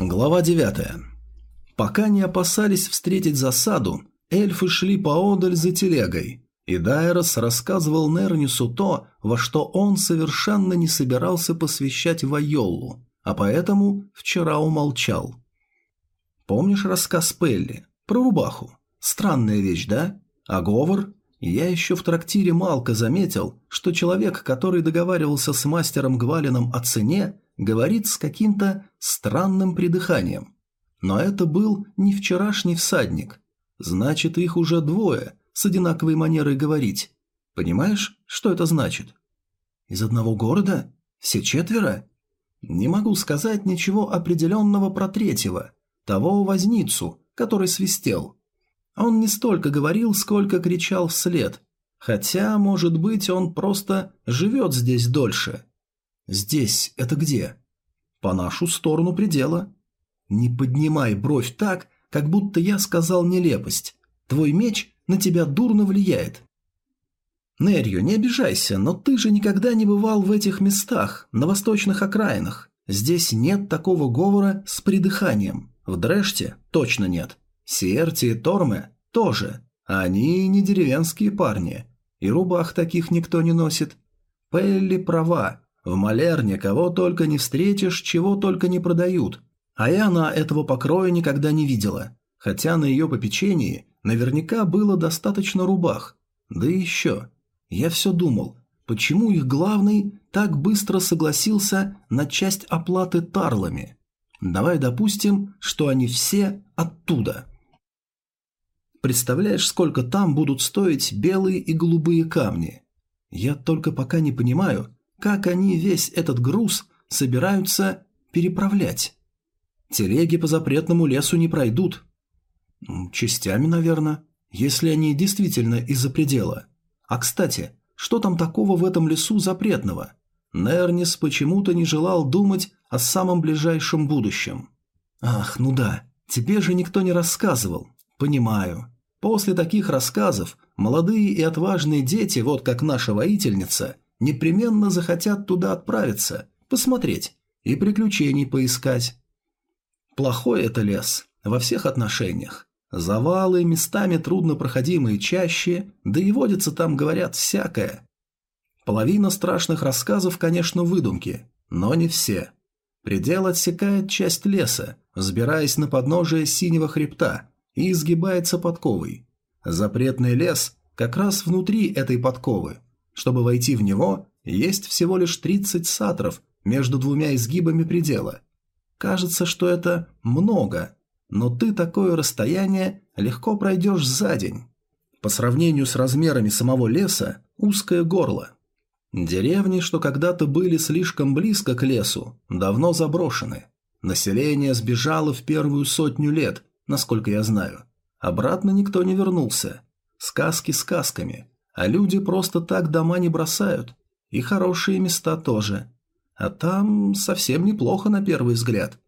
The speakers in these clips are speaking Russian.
Глава 9. Пока не опасались встретить засаду, эльфы шли поодаль за телегой, и Дайрос рассказывал Нернису то, во что он совершенно не собирался посвящать Вайолу, а поэтому вчера умолчал. Помнишь рассказ Пелли про рубаху? Странная вещь, да? А говор? Я еще в трактире Малка заметил, что человек, который договаривался с мастером Гвалином о цене, говорит с каким-то странным придыханием. Но это был не вчерашний всадник. Значит, их уже двое, с одинаковой манерой говорить. Понимаешь, что это значит? Из одного города? Все четверо? Не могу сказать ничего определенного про третьего, того возницу, который свистел. Он не столько говорил, сколько кричал вслед. Хотя, может быть, он просто живет здесь дольше. Здесь это где? По нашу сторону предела. Не поднимай бровь так, как будто я сказал нелепость. Твой меч на тебя дурно влияет. Нерью, не обижайся, но ты же никогда не бывал в этих местах, на восточных окраинах. Здесь нет такого говора с придыханием. В Дрэште точно нет. Сиерти и Торме тоже. Они не деревенские парни. И рубах таких никто не носит. Пелли права. В Малерне кого только не встретишь, чего только не продают. А и она этого покроя никогда не видела. Хотя на ее попечении наверняка было достаточно рубах. Да еще. Я все думал, почему их главный так быстро согласился на часть оплаты тарлами. Давай допустим, что они все оттуда. Представляешь, сколько там будут стоить белые и голубые камни? Я только пока не понимаю, как они весь этот груз собираются переправлять. Телеги по запретному лесу не пройдут. Частями, наверное, если они действительно из-за предела. А кстати, что там такого в этом лесу запретного? Нернис почему-то не желал думать о самом ближайшем будущем. Ах, ну да, тебе же никто не рассказывал. Понимаю. После таких рассказов молодые и отважные дети, вот как наша воительница, непременно захотят туда отправиться, посмотреть и приключений поискать. Плохой это лес во всех отношениях. Завалы, местами труднопроходимые чаще, да и водится там, говорят, всякое. Половина страшных рассказов, конечно, выдумки, но не все. Предел отсекает часть леса, взбираясь на подножие синего хребта, и изгибается подковой. Запретный лес как раз внутри этой подковы, чтобы войти в него, есть всего лишь 30 сатров между двумя изгибами предела. Кажется, что это много, но ты такое расстояние легко пройдешь за день. По сравнению с размерами самого леса, узкое горло. Деревни, что когда-то были слишком близко к лесу, давно заброшены. Население сбежало в первую сотню лет, насколько я знаю. Обратно никто не вернулся. Сказки сказками, а люди просто так дома не бросают. И хорошие места тоже. А там совсем неплохо на первый взгляд.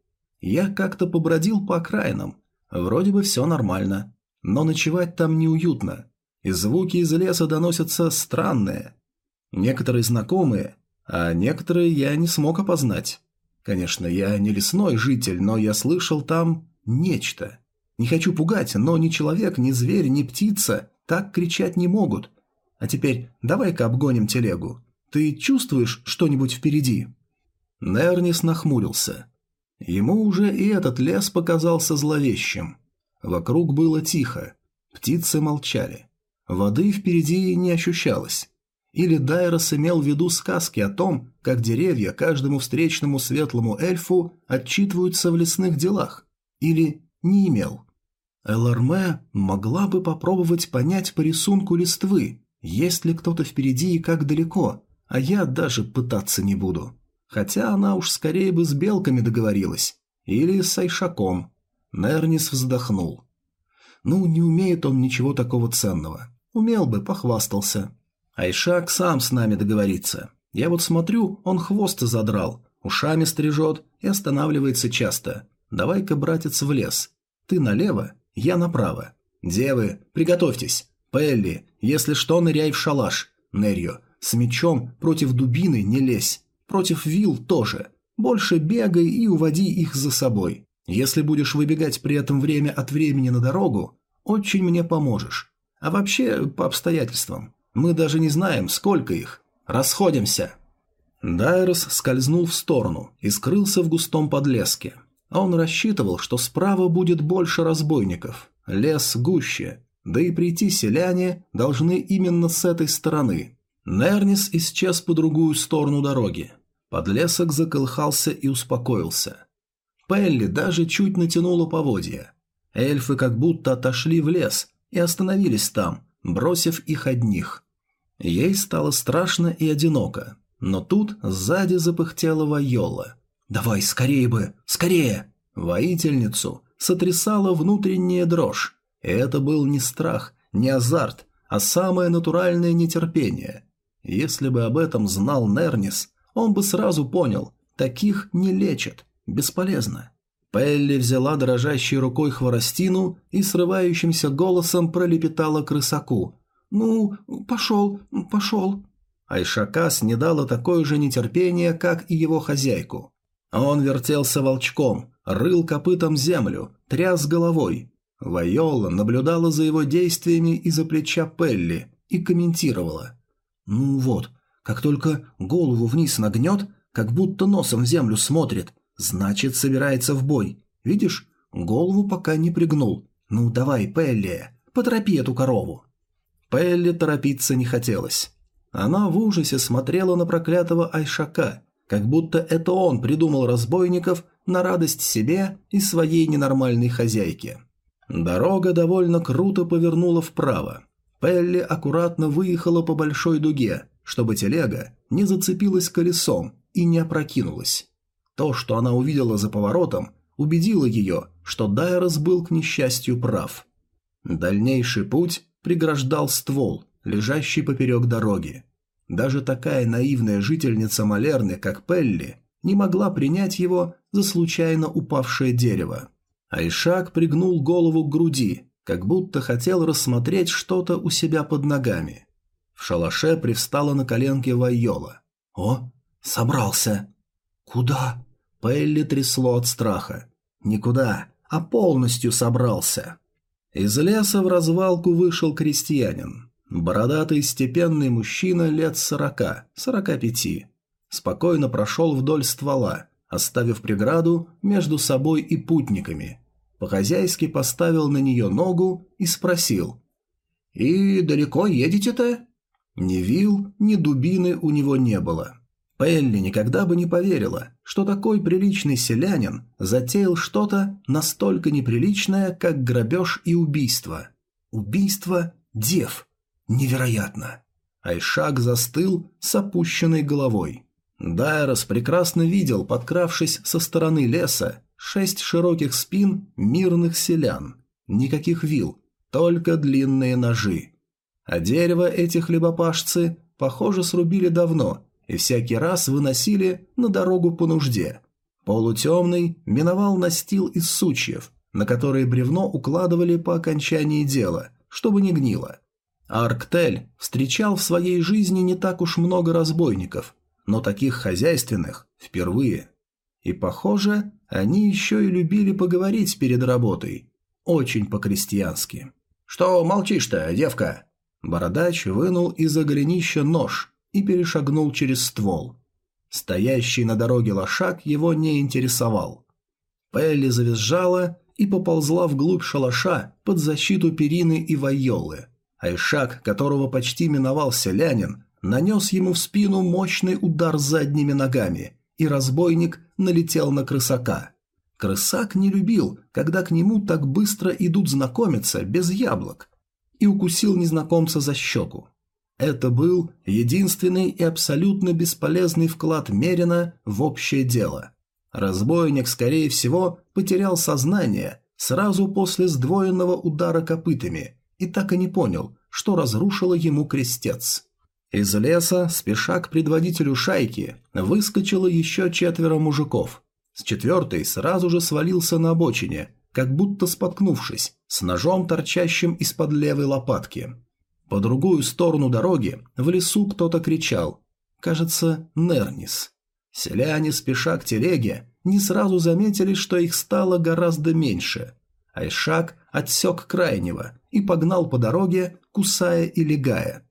Я как-то побродил по окраинам. Вроде бы все нормально. Но ночевать там неуютно. И звуки из леса доносятся странные. Некоторые знакомые, а некоторые я не смог опознать. Конечно, я не лесной житель, но я слышал там нечто. Не хочу пугать, но ни человек, ни зверь, ни птица так кричать не могут. А теперь давай-ка обгоним телегу. Ты чувствуешь что-нибудь впереди?» Нернис нахмурился. Ему уже и этот лес показался зловещим. Вокруг было тихо. Птицы молчали. Воды впереди не ощущалось. Или Дайрос имел в виду сказки о том, как деревья каждому встречному светлому эльфу отчитываются в лесных делах. Или не имел. Эларме могла бы попробовать понять по рисунку листвы, есть ли кто-то впереди и как далеко, а я даже пытаться не буду. Хотя она уж скорее бы с белками договорилась. Или с Айшаком. Нернис вздохнул. Ну, не умеет он ничего такого ценного. Умел бы, похвастался. Айшак сам с нами договорится. Я вот смотрю, он хвост задрал, ушами стрижет и останавливается часто. Давай-ка, братец, в лес. Ты налево, я направо. Девы, приготовьтесь. Пелли, если что, ныряй в шалаш. Нерьо, с мечом против дубины не лезь. Против вил тоже. Больше бегай и уводи их за собой. Если будешь выбегать при этом время от времени на дорогу, очень мне поможешь. А вообще, по обстоятельствам, мы даже не знаем, сколько их. Расходимся!» Дайрос скользнул в сторону и скрылся в густом подлеске. Он рассчитывал, что справа будет больше разбойников, лес гуще, да и прийти селяне должны именно с этой стороны. Нернис исчез по другую сторону дороги. Подлесок заколыхался и успокоился. Пелли даже чуть натянула поводья. Эльфы как будто отошли в лес и остановились там, бросив их одних. Ей стало страшно и одиноко, но тут сзади запыхтела Вайола. «Давай, скорее бы! Скорее!» Воительницу сотрясала внутренняя дрожь. Это был не страх, не азарт, а самое натуральное нетерпение. Если бы об этом знал Нернис, он бы сразу понял, таких не лечат, бесполезно. Пелли взяла дрожащей рукой хворостину и срывающимся голосом пролепетала крысаку. «Ну, пошел, пошел». Айшакас не дала такое же нетерпение, как и его хозяйку. Он вертелся волчком, рыл копытом землю, тряс головой. Вайола наблюдала за его действиями из-за плеча Пелли и комментировала. «Ну вот, как только голову вниз нагнет, как будто носом в землю смотрит, значит, собирается в бой. Видишь, голову пока не пригнул. Ну давай, Пелли, поторопи эту корову». Пелли торопиться не хотелось. Она в ужасе смотрела на проклятого Айшака, как будто это он придумал разбойников на радость себе и своей ненормальной хозяйке. Дорога довольно круто повернула вправо. Пелли аккуратно выехала по большой дуге, чтобы телега не зацепилась колесом и не опрокинулась. То, что она увидела за поворотом, убедило ее, что Дайрос был к несчастью прав. Дальнейший путь преграждал ствол, лежащий поперек дороги. Даже такая наивная жительница Малерны, как Пелли, не могла принять его за случайно упавшее дерево. Айшак пригнул голову к груди, как будто хотел рассмотреть что-то у себя под ногами. В шалаше привстала на коленке Вайола. «О, собрался!» «Куда?» Пелли трясло от страха. «Никуда, а полностью собрался!» Из леса в развалку вышел крестьянин. Бородатый степенный мужчина лет сорока, сорока пяти. Спокойно прошел вдоль ствола, оставив преграду между собой и путниками. По-хозяйски поставил на нее ногу и спросил. «И далеко едете-то?» Ни вил, ни дубины у него не было. Пелли никогда бы не поверила, что такой приличный селянин затеял что-то настолько неприличное, как грабеж и убийство. Убийство дев. Невероятно. Айшак застыл с опущенной головой. Дайрос прекрасно видел, подкравшись со стороны леса, шесть широких спин мирных селян. Никаких вил, только длинные ножи. А дерево эти хлебопашцы, похоже, срубили давно и всякий раз выносили на дорогу по нужде. Полутемный миновал настил из сучьев, на которые бревно укладывали по окончании дела, чтобы не гнило. Арктель встречал в своей жизни не так уж много разбойников, но таких хозяйственных впервые. И, похоже, они еще и любили поговорить перед работой. Очень по-крестьянски. «Что молчишь-то, девка?» Бородач вынул из-за голенища нож и перешагнул через ствол. Стоящий на дороге лошак его не интересовал. Пелли завизжала и поползла вглубь шалаша под защиту перины и вайолы. Айшак, которого почти миновал селянин, нанес ему в спину мощный удар задними ногами, и разбойник налетел на крысака. Крысак не любил, когда к нему так быстро идут знакомиться без яблок, и укусил незнакомца за щеку. Это был единственный и абсолютно бесполезный вклад Мерина в общее дело. Разбойник, скорее всего, потерял сознание сразу после сдвоенного удара копытами и так и не понял, что разрушило ему крестец. Из леса, спеша к предводителю шайки, выскочило еще четверо мужиков. С четвертой сразу же свалился на обочине, как будто споткнувшись, с ножом, торчащим из-под левой лопатки. По другую сторону дороги в лесу кто-то кричал. Кажется, Нернис. Селяне, спеша к телеге, не сразу заметили, что их стало гораздо меньше. Айшак отсек крайнего и погнал по дороге, кусая и легая.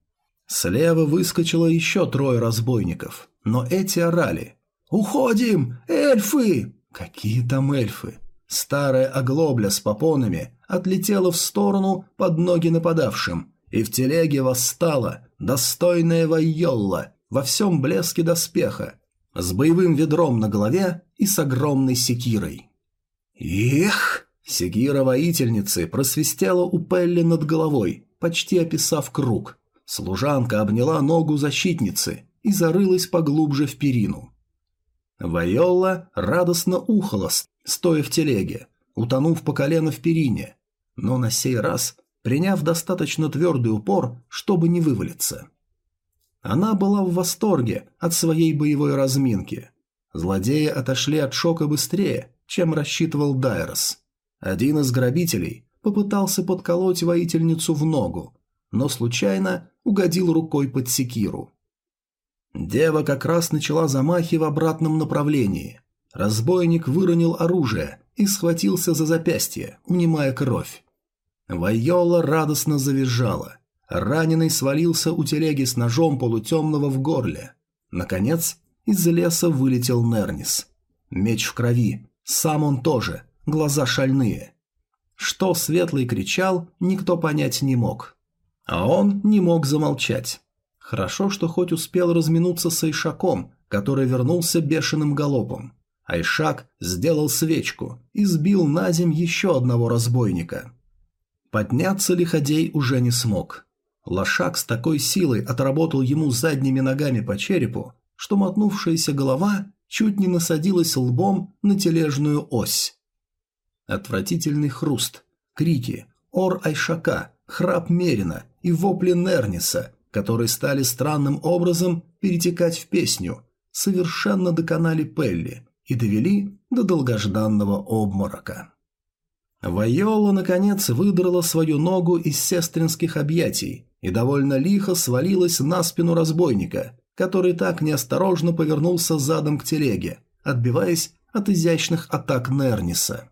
Слева выскочило еще трое разбойников, но эти орали. «Уходим! Эльфы!» Какие там эльфы? Старая оглобля с попонами отлетела в сторону под ноги нападавшим, и в телеге восстала достойная Вайолла во всем блеске доспеха, с боевым ведром на голове и с огромной секирой. «Эх!» Секира воительницы просвистела у Пелли над головой, почти описав круг. Служанка обняла ногу защитницы и зарылась поглубже в перину. Вайолла радостно ухала, стоя в телеге, утонув по колено в перине, но на сей раз приняв достаточно твердый упор, чтобы не вывалиться. Она была в восторге от своей боевой разминки. Злодеи отошли от шока быстрее, чем рассчитывал Дайрос. Один из грабителей попытался подколоть воительницу в ногу, но случайно угодил рукой под секиру. Дева как раз начала замахи в обратном направлении. Разбойник выронил оружие и схватился за запястье, унимая кровь. Вайола радостно завизжала. Раненый свалился у телеги с ножом полутемного в горле. Наконец, из леса вылетел Нернис. Меч в крови, сам он тоже, глаза шальные. Что Светлый кричал, никто понять не мог. А он не мог замолчать. Хорошо, что хоть успел разминуться с Айшаком, который вернулся бешеным галопом. Айшак сделал свечку и сбил на земь еще одного разбойника. Подняться Лиходей уже не смог. Лошак с такой силой отработал ему задними ногами по черепу, что мотнувшаяся голова чуть не насадилась лбом на тележную ось. Отвратительный хруст, крики, ор Айшака, храп Мерина и вопли Нерниса, которые стали странным образом перетекать в песню, совершенно доконали Пелли и довели до долгожданного обморока. Вайола, наконец, выдрала свою ногу из сестринских объятий и довольно лихо свалилась на спину разбойника, который так неосторожно повернулся задом к телеге, отбиваясь от изящных атак Нерниса.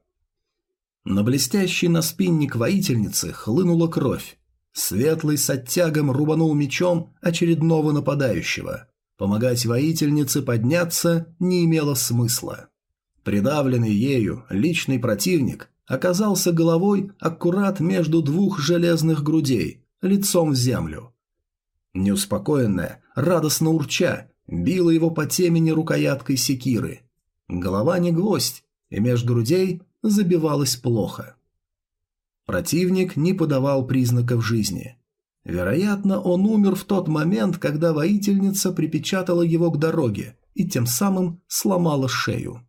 На блестящий наспинник воительницы хлынула кровь. Светлый с оттягом рубанул мечом очередного нападающего. Помогать воительнице подняться не имело смысла. Придавленный ею личный противник оказался головой аккурат между двух железных грудей, лицом в землю. Неуспокоенная, радостно урча, била его по темени рукояткой секиры. Голова не гвоздь, и меж грудей забивалась плохо. Противник не подавал признаков жизни. Вероятно, он умер в тот момент, когда воительница припечатала его к дороге и тем самым сломала шею.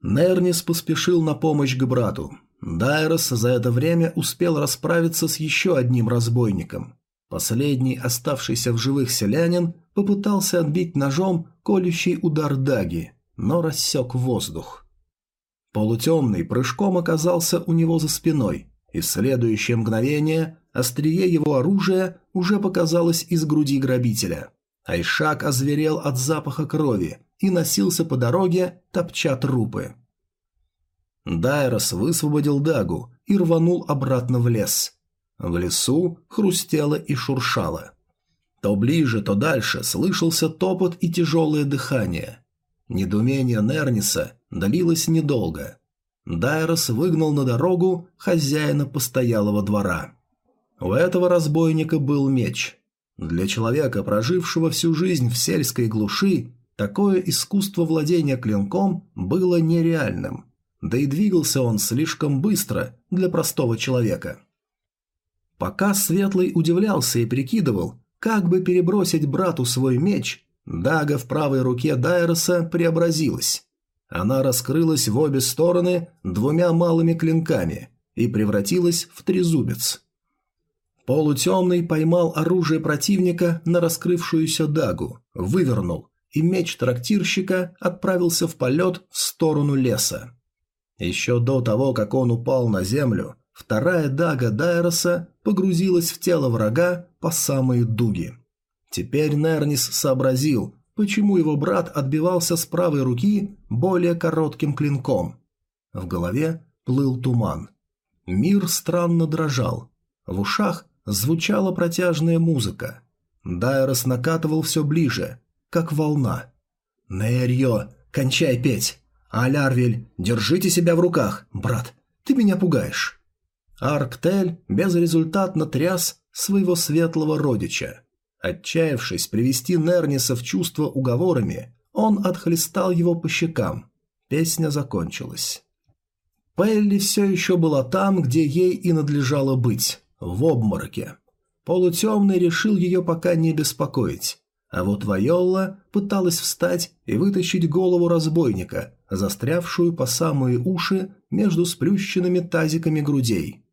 Нернис поспешил на помощь к брату. Дайрос за это время успел расправиться с еще одним разбойником. Последний, оставшийся в живых селянин, попытался отбить ножом колющий удар даги, но рассек воздух. Полутемный прыжком оказался у него за спиной, и в следующее мгновение острие его оружия уже показалось из груди грабителя. Айшак озверел от запаха крови и носился по дороге, топча трупы. Дайрос высвободил дагу и рванул обратно в лес. В лесу хрустело и шуршало. То ближе, то дальше слышался топот и тяжелое дыхание. Недумение Нерниса длилось недолго. Дайрос выгнал на дорогу хозяина постоялого двора. У этого разбойника был меч. Для человека, прожившего всю жизнь в сельской глуши, такое искусство владения клинком было нереальным. Да и двигался он слишком быстро для простого человека. Пока Светлый удивлялся и прикидывал, как бы перебросить брату свой меч, дага в правой руке Дайроса преобразилась. Она раскрылась в обе стороны двумя малыми клинками и превратилась в трезубец. Полутемный поймал оружие противника на раскрывшуюся дагу, вывернул, и меч трактирщика отправился в полет в сторону леса. Еще до того, как он упал на землю, вторая дага Дайроса погрузилась в тело врага по самые дуги. Теперь Нернис сообразил, почему его брат отбивался с правой руки более коротким клинком. В голове плыл туман. Мир странно дрожал. В ушах звучала протяжная музыка. Дайрос накатывал все ближе, как волна. «Нейрьё, кончай петь! Алярвель, держите себя в руках, брат, ты меня пугаешь!» Арктель безрезультатно тряс своего светлого родича. Отчаявшись привести Нерниса в чувство уговорами, он отхлестал его по щекам. Песня закончилась. Пелли все еще была там, где ей и надлежало быть, в обмороке. Полутемный решил ее пока не беспокоить. А вот Вайолла пыталась встать и вытащить голову разбойника, застрявшую по самые уши между сплющенными тазиками грудей.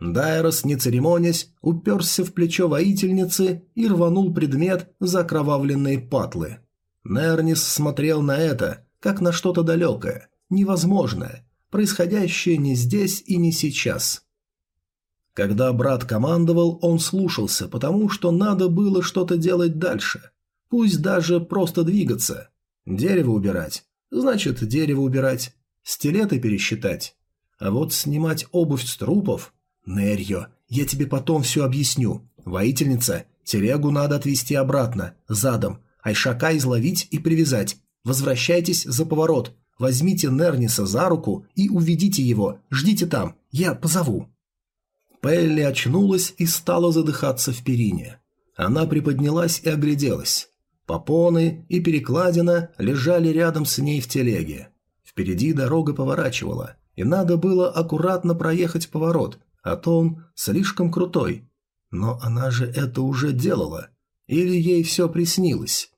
Дайрос, не церемонясь, уперся в плечо воительницы и рванул предмет за окровавленные патлы. Нернис смотрел на это, как на что-то далекое, невозможное, происходящее не здесь и не сейчас. Когда брат командовал, он слушался, потому что надо было что-то делать дальше. Пусть даже просто двигаться. Дерево убирать. Значит, дерево убирать. Стилеты пересчитать. А вот снимать обувь с трупов... Нерьо, я тебе потом все объясню. Воительница, телегу надо отвезти обратно, задом. Айшака изловить и привязать. Возвращайтесь за поворот. Возьмите Нерниса за руку и уведите его. Ждите там. Я позову». Пелли очнулась и стала задыхаться в перине. Она приподнялась и огляделась. Попоны и перекладина лежали рядом с ней в телеге. Впереди дорога поворачивала, и надо было аккуратно проехать поворот, а то он слишком крутой. Но она же это уже делала. Или ей все приснилось?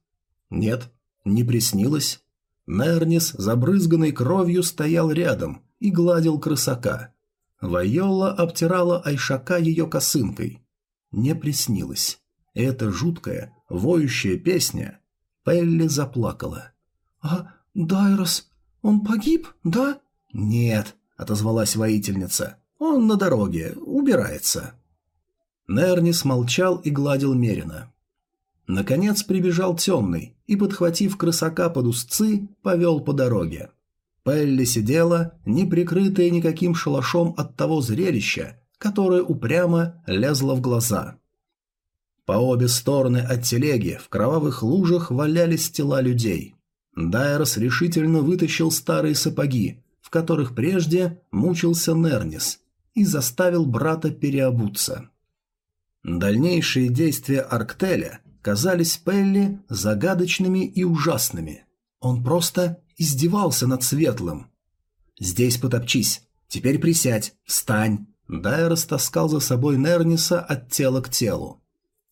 Нет, не приснилось. Нернис, забрызганный кровью, стоял рядом и гладил крысака. Вайола обтирала Айшака ее косынкой. Не приснилось. Эта жуткая, воющая песня. Пелли заплакала. «А Дайрос, он погиб, да?» «Нет», — отозвалась воительница. «Он на дороге, убирается». Нернис молчал и гладил Мерина. Наконец прибежал темный и, подхватив крысака под узцы, повел по дороге. Пелли сидела, не прикрытая никаким шалашом от того зрелища, которое упрямо лезло в глаза. По обе стороны от телеги в кровавых лужах валялись тела людей. Дайрос решительно вытащил старые сапоги, в которых прежде мучился Нернис, и заставил брата переобуться. Дальнейшие действия Арктеля казались Пелли загадочными и ужасными. Он просто издевался над Светлым. «Здесь потопчись, теперь присядь, встань». Дай растаскал за собой Нерниса от тела к телу.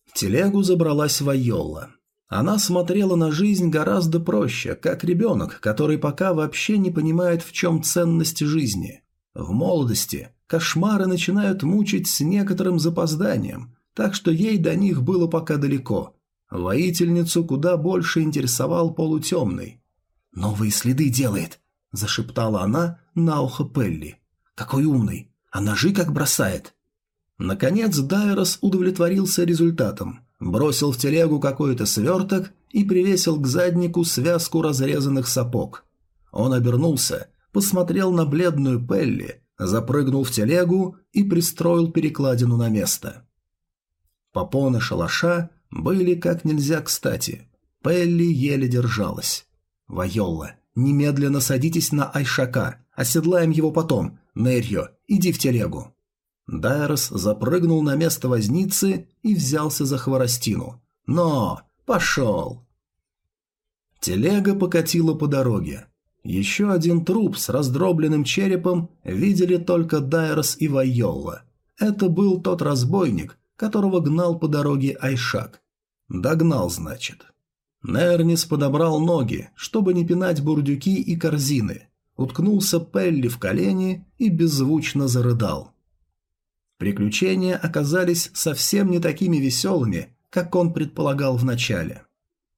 В телегу забралась Вайолла. Она смотрела на жизнь гораздо проще, как ребенок, который пока вообще не понимает, в чем ценность жизни. В молодости кошмары начинают мучить с некоторым запозданием, так что ей до них было пока далеко, Воительницу куда больше интересовал полутемный. «Новые следы делает», – зашептала она на ухо Пелли. «Какой умный! А ножи как бросает!» Наконец Дайрос удовлетворился результатом, бросил в телегу какой-то сверток и привесил к заднику связку разрезанных сапог. Он обернулся, посмотрел на бледную Пелли, запрыгнул в телегу и пристроил перекладину на место. Попоны шалаша были как нельзя кстати. Пелли еле держалась. «Вайолла, немедленно садитесь на Айшака, оседлаем его потом. Нерьо, иди в телегу». Дайрос запрыгнул на место возницы и взялся за хворостину. «Но! Пошел!» Телега покатила по дороге. Еще один труп с раздробленным черепом видели только Дайрос и Вайолла. Это был тот разбойник, которого гнал по дороге Айшак. Догнал, значит. Нернис подобрал ноги, чтобы не пинать бурдюки и корзины, уткнулся Пелли в колени и беззвучно зарыдал. Приключения оказались совсем не такими веселыми, как он предполагал вначале.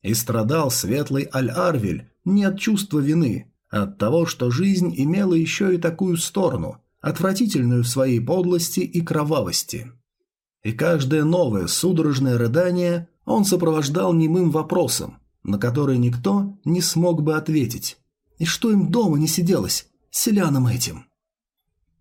И страдал светлый Аль-Арвель не от чувства вины, от того, что жизнь имела еще и такую сторону, отвратительную в своей подлости и кровавости и каждое новое судорожное рыдание он сопровождал немым вопросом на который никто не смог бы ответить. И что им дома не сиделось, селянам этим?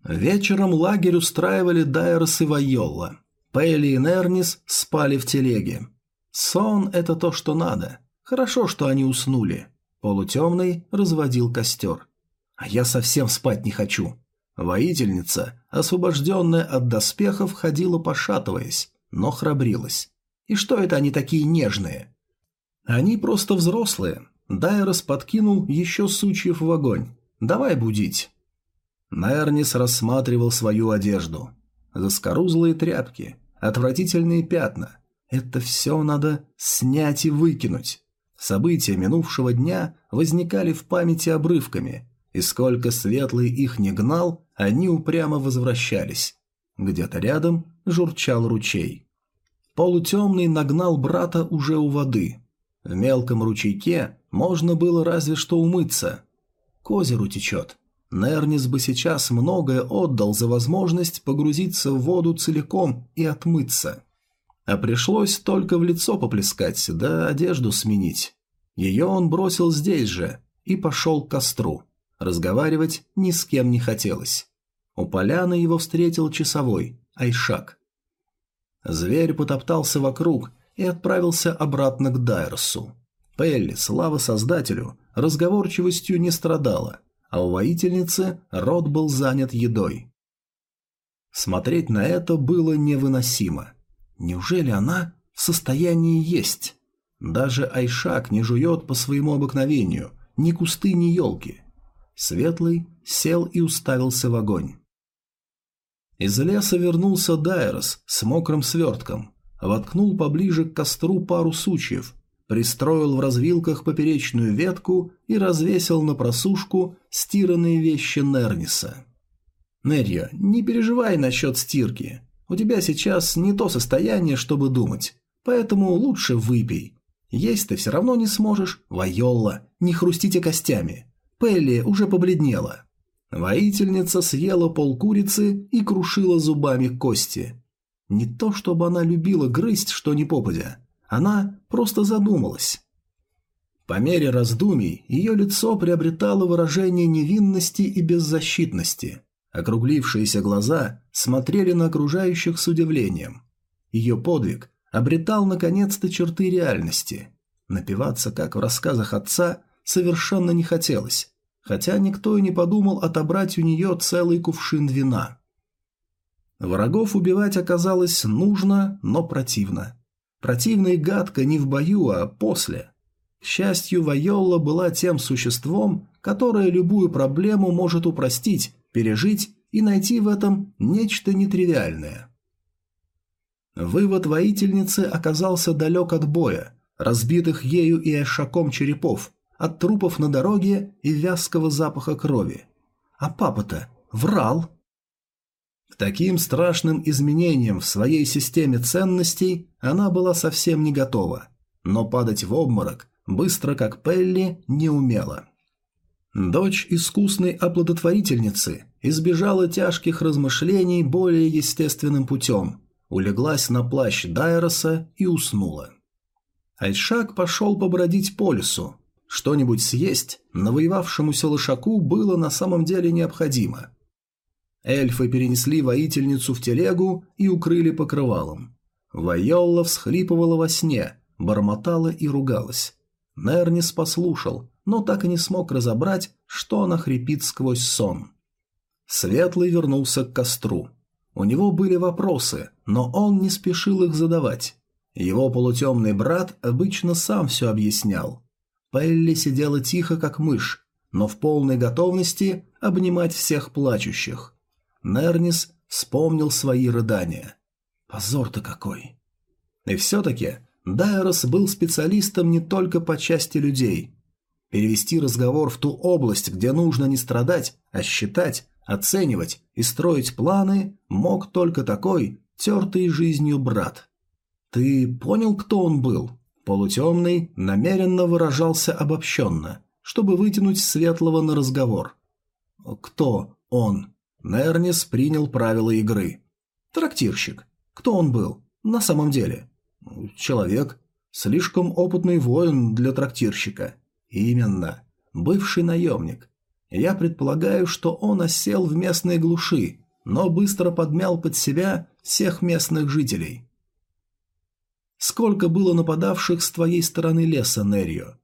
Вечером лагерь устраивали Дайрос и Вайолла. Пейли и Нернис спали в телеге. Сон – это то, что надо. Хорошо, что они уснули. Полутемный разводил костер. А я совсем спать не хочу. Воительница, освобожденная от доспехов, ходила пошатываясь, но храбрилась. И что это они такие нежные? Они просто взрослые. Дайрос подкинул еще сучьев в огонь. Давай будить. Нернис рассматривал свою одежду. Заскорузлые тряпки, отвратительные пятна. Это все надо снять и выкинуть. События минувшего дня возникали в памяти обрывками, и сколько Светлый их не гнал, они упрямо возвращались. Где-то рядом журчал ручей. Полутемный нагнал брата уже у воды. В мелком ручейке можно было разве что умыться. К озеру течет. Нернис бы сейчас многое отдал за возможность погрузиться в воду целиком и отмыться. А пришлось только в лицо поплескать, да одежду сменить. Ее он бросил здесь же и пошел к костру. Разговаривать ни с кем не хотелось. У поляны его встретил часовой, Айшак. Зверь потоптался вокруг и отправился обратно к Дайрсу. Пелли, слава создателю, разговорчивостью не страдала – а у воительницы рот был занят едой. Смотреть на это было невыносимо. Неужели она в состоянии есть? Даже Айшак не жует по своему обыкновению, ни кусты, ни елки. Светлый сел и уставился в огонь. Из леса вернулся Дайрос с мокрым свертком, воткнул поближе к костру пару сучьев пристроил в развилках поперечную ветку и развесил на просушку стиранные вещи Нерниса. «Нерья, не переживай насчет стирки. У тебя сейчас не то состояние, чтобы думать, поэтому лучше выпей. Есть ты все равно не сможешь, Вайолла, не хрустите костями. Пелли уже побледнела». Воительница съела полкурицы и крушила зубами кости. Не то, чтобы она любила грызть, что ни попадя, она просто задумалась. По мере раздумий ее лицо приобретало выражение невинности и беззащитности. Округлившиеся глаза смотрели на окружающих с удивлением. Ее подвиг обретал наконец-то черты реальности. Напиваться, как в рассказах отца, совершенно не хотелось, хотя никто и не подумал отобрать у нее целый кувшин вина. Врагов убивать оказалось нужно, но противно. Противно и гадко не в бою, а после. К счастью, Вайолла была тем существом, которое любую проблему может упростить, пережить и найти в этом нечто нетривиальное. Вывод воительницы оказался далек от боя, разбитых ею и эшаком черепов, от трупов на дороге и вязкого запаха крови. А папа-то врал. К таким страшным изменениям в своей системе ценностей она была совсем не готова, но падать в обморок быстро как Пелли не умела. Дочь искусной оплодотворительницы избежала тяжких размышлений более естественным путем, улеглась на плащ Дайроса и уснула. Айшак пошел побродить по лесу. Что-нибудь съесть навоевавшемуся лошаку было на самом деле необходимо – Эльфы перенесли воительницу в телегу и укрыли покрывалом. Вайолла всхлипывала во сне, бормотала и ругалась. Нернис послушал, но так и не смог разобрать, что она хрипит сквозь сон. Светлый вернулся к костру. У него были вопросы, но он не спешил их задавать. Его полутемный брат обычно сам все объяснял. Пелли сидела тихо, как мышь, но в полной готовности обнимать всех плачущих. Нернис вспомнил свои рыдания. Позор-то какой! И все-таки Дайрос был специалистом не только по части людей. Перевести разговор в ту область, где нужно не страдать, а считать, оценивать и строить планы, мог только такой, тертый жизнью брат. «Ты понял, кто он был?» Полутемный намеренно выражался обобщенно, чтобы вытянуть Светлого на разговор. «Кто он?» Нернис принял правила игры. Трактирщик. Кто он был? На самом деле. Человек. Слишком опытный воин для трактирщика. Именно. Бывший наемник. Я предполагаю, что он осел в местной глуши, но быстро подмял под себя всех местных жителей. Сколько было нападавших с твоей стороны леса, Нерио?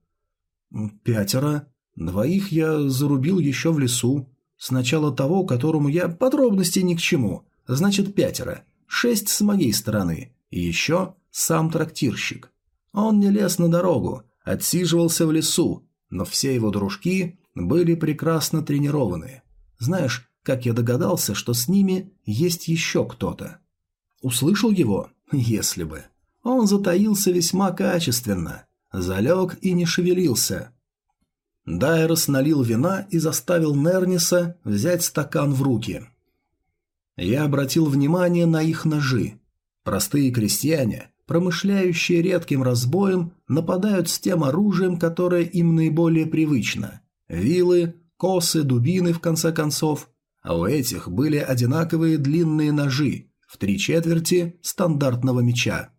Пятеро. Двоих я зарубил еще в лесу. Сначала того, которому я... Подробностей ни к чему. Значит, пятеро. Шесть с моей стороны. И еще сам трактирщик. Он не лез на дорогу, отсиживался в лесу, но все его дружки были прекрасно тренированы. Знаешь, как я догадался, что с ними есть еще кто-то? Услышал его? Если бы. Он затаился весьма качественно. Залег и не шевелился. Дайрос налил вина и заставил Нерниса взять стакан в руки. Я обратил внимание на их ножи. Простые крестьяне промышляющие редким разбоем, нападают с тем оружием, которое им наиболее привычно. Вилы, косы, дубины, в конце концов. А у этих были одинаковые длинные ножи, в три четверти стандартного меча.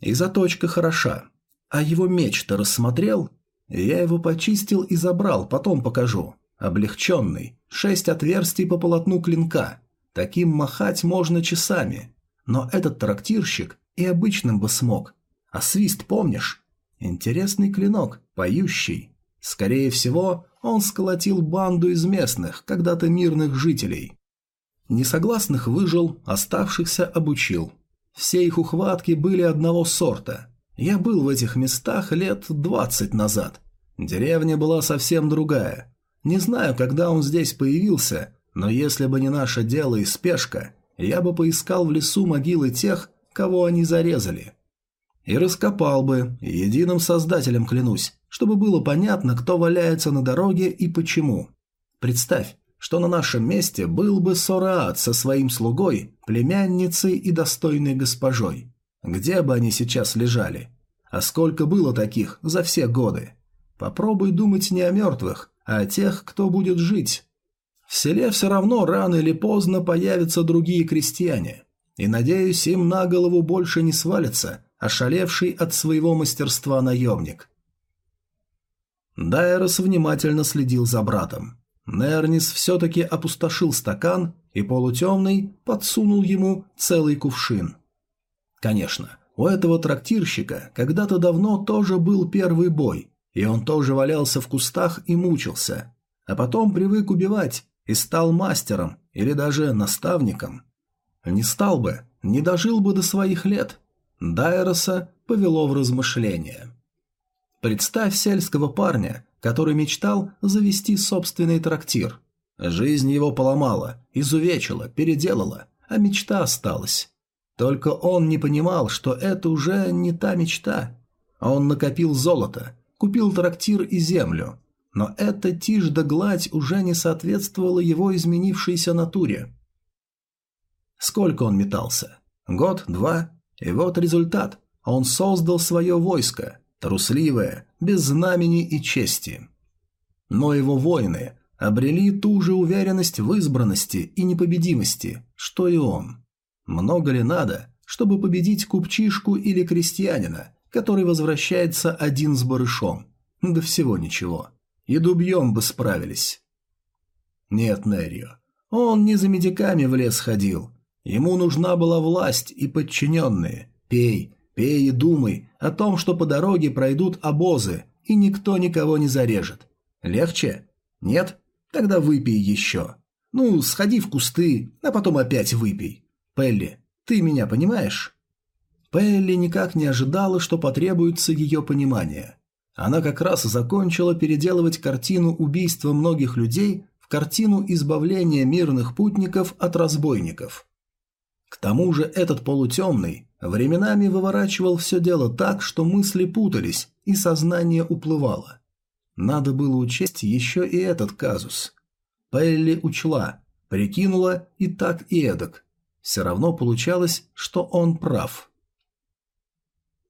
И заточка хороша. А его меч-то рассмотрел? Я его почистил и забрал, потом покажу. Облегченный, шесть отверстий по полотну клинка. Таким махать можно часами. Но этот трактирщик и обычным бы смог. А свист помнишь? Интересный клинок, поющий. Скорее всего, он сколотил банду из местных, когда-то мирных жителей. Несогласных выжил, оставшихся обучил. Все их ухватки были одного сорта. Я был в этих местах лет двадцать назад. Деревня была совсем другая. Не знаю, когда он здесь появился, но если бы не наше дело и спешка, я бы поискал в лесу могилы тех, кого они зарезали. И раскопал бы, единым создателем клянусь, чтобы было понятно, кто валяется на дороге и почему. Представь, что на нашем месте был бы Сораат со своим слугой, племянницей и достойной госпожой. Где бы они сейчас лежали? А сколько было таких за все годы? Попробуй думать не о мертвых, а о тех, кто будет жить. В селе все равно рано или поздно появятся другие крестьяне. И, надеюсь, им на голову больше не свалится ошалевший от своего мастерства наемник. Дайрос внимательно следил за братом. Нернис все-таки опустошил стакан, и полутемный подсунул ему целый кувшин. Конечно, у этого трактирщика когда-то давно тоже был первый бой, и он тоже валялся в кустах и мучился, а потом привык убивать и стал мастером или даже наставником. Не стал бы, не дожил бы до своих лет. Дайроса повело в размышления. Представь сельского парня, который мечтал завести собственный трактир. Жизнь его поломала, изувечила, переделала, а мечта осталась. Только он не понимал, что это уже не та мечта. Он накопил золото, купил трактир и землю, но эта тишь да гладь уже не соответствовала его изменившейся натуре. Сколько он метался? Год, два, и вот результат. Он создал свое войско, трусливое, без знамени и чести. Но его воины обрели ту же уверенность в избранности и непобедимости, что и он. Много ли надо, чтобы победить купчишку или крестьянина, который возвращается один с барышом? Да всего ничего. И дубьем бы справились. Нет, Нерио, он не за медиками в лес ходил, Ему нужна была власть и подчиненные. Пей, пей и думай о том, что по дороге пройдут обозы, и никто никого не зарежет. Легче? Нет? Тогда выпей еще. Ну, сходи в кусты, а потом опять выпей. Пелли, ты меня понимаешь? Пелли никак не ожидала, что потребуется ее понимание. Она как раз закончила переделывать картину убийства многих людей в картину избавления мирных путников от разбойников. К тому же этот полутемный временами выворачивал все дело так, что мысли путались и сознание уплывало. Надо было учесть еще и этот казус. Пелли учла, прикинула и так и эдак. Все равно получалось, что он прав.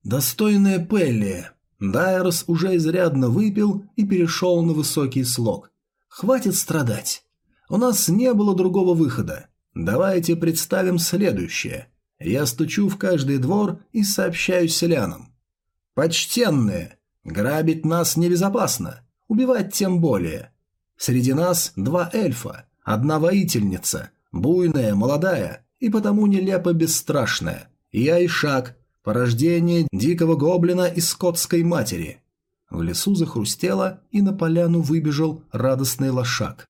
Достойная Пелли. Дайрос уже изрядно выпил и перешел на высокий слог. Хватит страдать. У нас не было другого выхода. Давайте представим следующее. Я стучу в каждый двор и сообщаю селянам. «Почтенные! Грабить нас небезопасно, убивать тем более. Среди нас два эльфа, одна воительница, буйная, молодая и потому нелепо бесстрашная, и Айшак, порождение дикого гоблина из скотской матери». В лесу захрустело, и на поляну выбежал радостный лошак.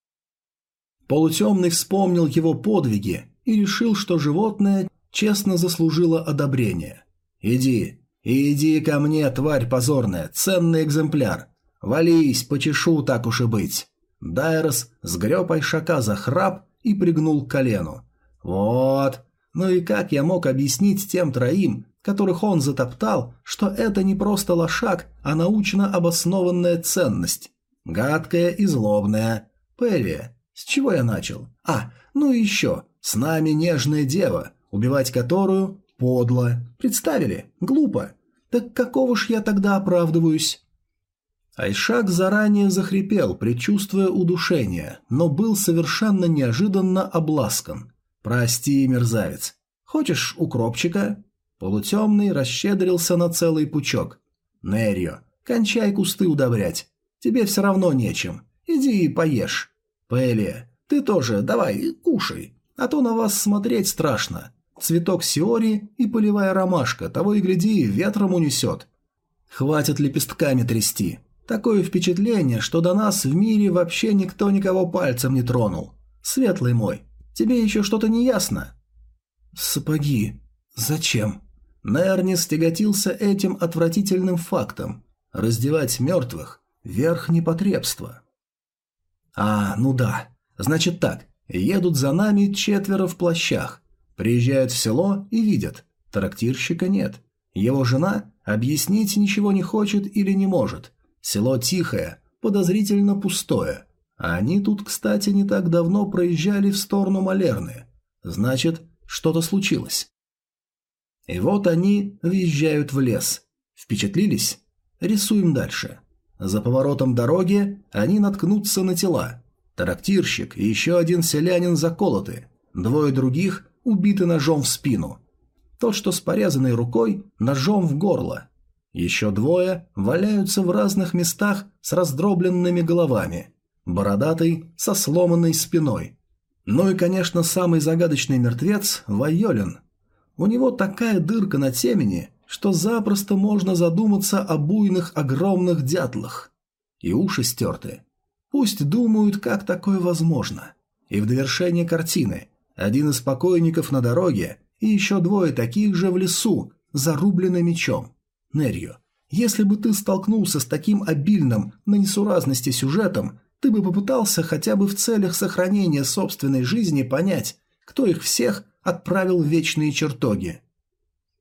Полутемный вспомнил его подвиги и решил, что животное честно заслужило одобрение. «Иди, иди ко мне, тварь позорная, ценный экземпляр. Вались, почешу, так уж и быть». Дайрос сгреб Айшака за храп и пригнул к колену. «Вот. Ну и как я мог объяснить тем троим, которых он затоптал, что это не просто лошак, а научно обоснованная ценность? Гадкая и злобная. Перри, с чего я начал? А, ну и еще, с нами нежная дева, убивать которую подло. Представили? Глупо. Так какого ж я тогда оправдываюсь? Айшак заранее захрипел, предчувствуя удушение, но был совершенно неожиданно обласкан. «Прости, мерзавец. Хочешь укропчика?» Полутемный расщедрился на целый пучок. «Нерьо, кончай кусты удобрять. Тебе все равно нечем. Иди и поешь». «Пэлия, ты тоже давай, кушай, а то на вас смотреть страшно. Цветок сиори и полевая ромашка, того и гляди, ветром унесет. Хватит лепестками трясти. Такое впечатление, что до нас в мире вообще никто никого пальцем не тронул. Светлый мой, тебе еще что-то не ясно?» «Сапоги. Зачем?» Нернис тяготился этим отвратительным фактом. Раздевать мертвых – верх непотребства. А, ну да. Значит так, едут за нами четверо в плащах. Приезжают в село и видят. Трактирщика нет. Его жена объяснить ничего не хочет или не может. Село тихое, подозрительно пустое. А они тут, кстати, не так давно проезжали в сторону Малерны. Значит, что-то случилось. И вот они въезжают в лес. Впечатлились? Рисуем дальше. За поворотом дороги они наткнутся на тела. Трактирщик и еще один селянин заколоты, двое других убиты ножом в спину. Тот, что с порезанной рукой, ножом в горло. Еще двое валяются в разных местах с раздробленными головами. Бородатый со сломанной спиной. Ну и, конечно, самый загадочный мертвец – Вайолин. У него такая дырка на темени, что запросто можно задуматься о буйных огромных дятлах. И уши стерты. Пусть думают, как такое возможно. И в довершение картины один из покойников на дороге и еще двое таких же в лесу, зарублены мечом. Нерью, если бы ты столкнулся с таким обильным на несуразности сюжетом, ты бы попытался хотя бы в целях сохранения собственной жизни понять, кто их всех отправил в вечные чертоги.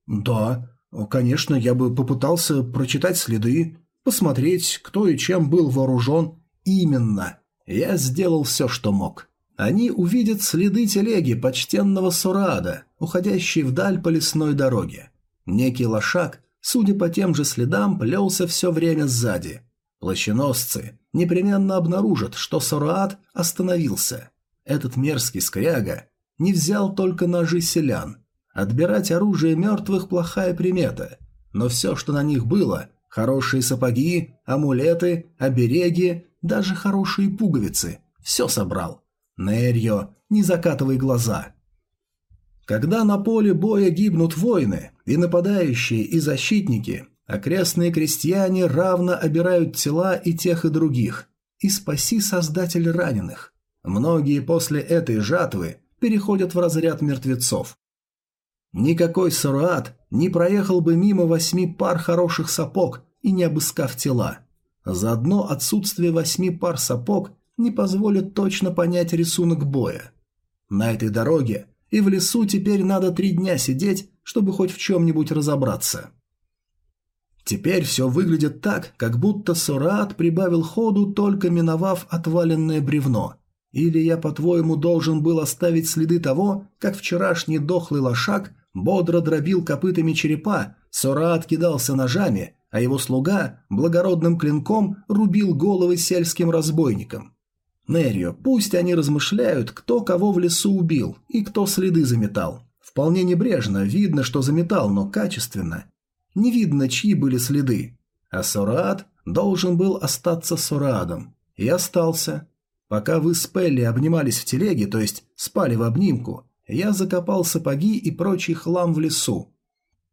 Да, Конечно, я бы попытался прочитать следы, посмотреть, кто и чем был вооружен. Именно. Я сделал все, что мог. Они увидят следы телеги почтенного Сурада, уходящей вдаль по лесной дороге. Некий лошак, судя по тем же следам, плелся все время сзади. Плащеносцы непременно обнаружат, что Сурад остановился. Этот мерзкий скряга не взял только ножи селян – Отбирать оружие мертвых – плохая примета. Но все, что на них было – хорошие сапоги, амулеты, обереги, даже хорошие пуговицы – все собрал. Нерьо, не закатывай глаза. Когда на поле боя гибнут воины, и нападающие, и защитники, окрестные крестьяне равно обирают тела и тех, и других. И спаси Создатель раненых. Многие после этой жатвы переходят в разряд мертвецов. Никакой Саруат не проехал бы мимо восьми пар хороших сапог и не обыскав тела. Заодно отсутствие восьми пар сапог не позволит точно понять рисунок боя. На этой дороге и в лесу теперь надо три дня сидеть, чтобы хоть в чем-нибудь разобраться. Теперь все выглядит так, как будто Сораат прибавил ходу, только миновав отваленное бревно. Или я, по-твоему, должен был оставить следы того, как вчерашний дохлый лошак бодро дробил копытами черепа, Сораат кидался ножами, а его слуга благородным клинком рубил головы сельским разбойникам. Нерьо, пусть они размышляют, кто кого в лесу убил и кто следы заметал. Вполне небрежно, видно, что заметал, но качественно. не видно, чьи были следы. А Сораат должен был остаться Сораадом. И остался. Пока вы с Пелли обнимались в телеге, то есть спали в обнимку, я закопал сапоги и прочий хлам в лесу.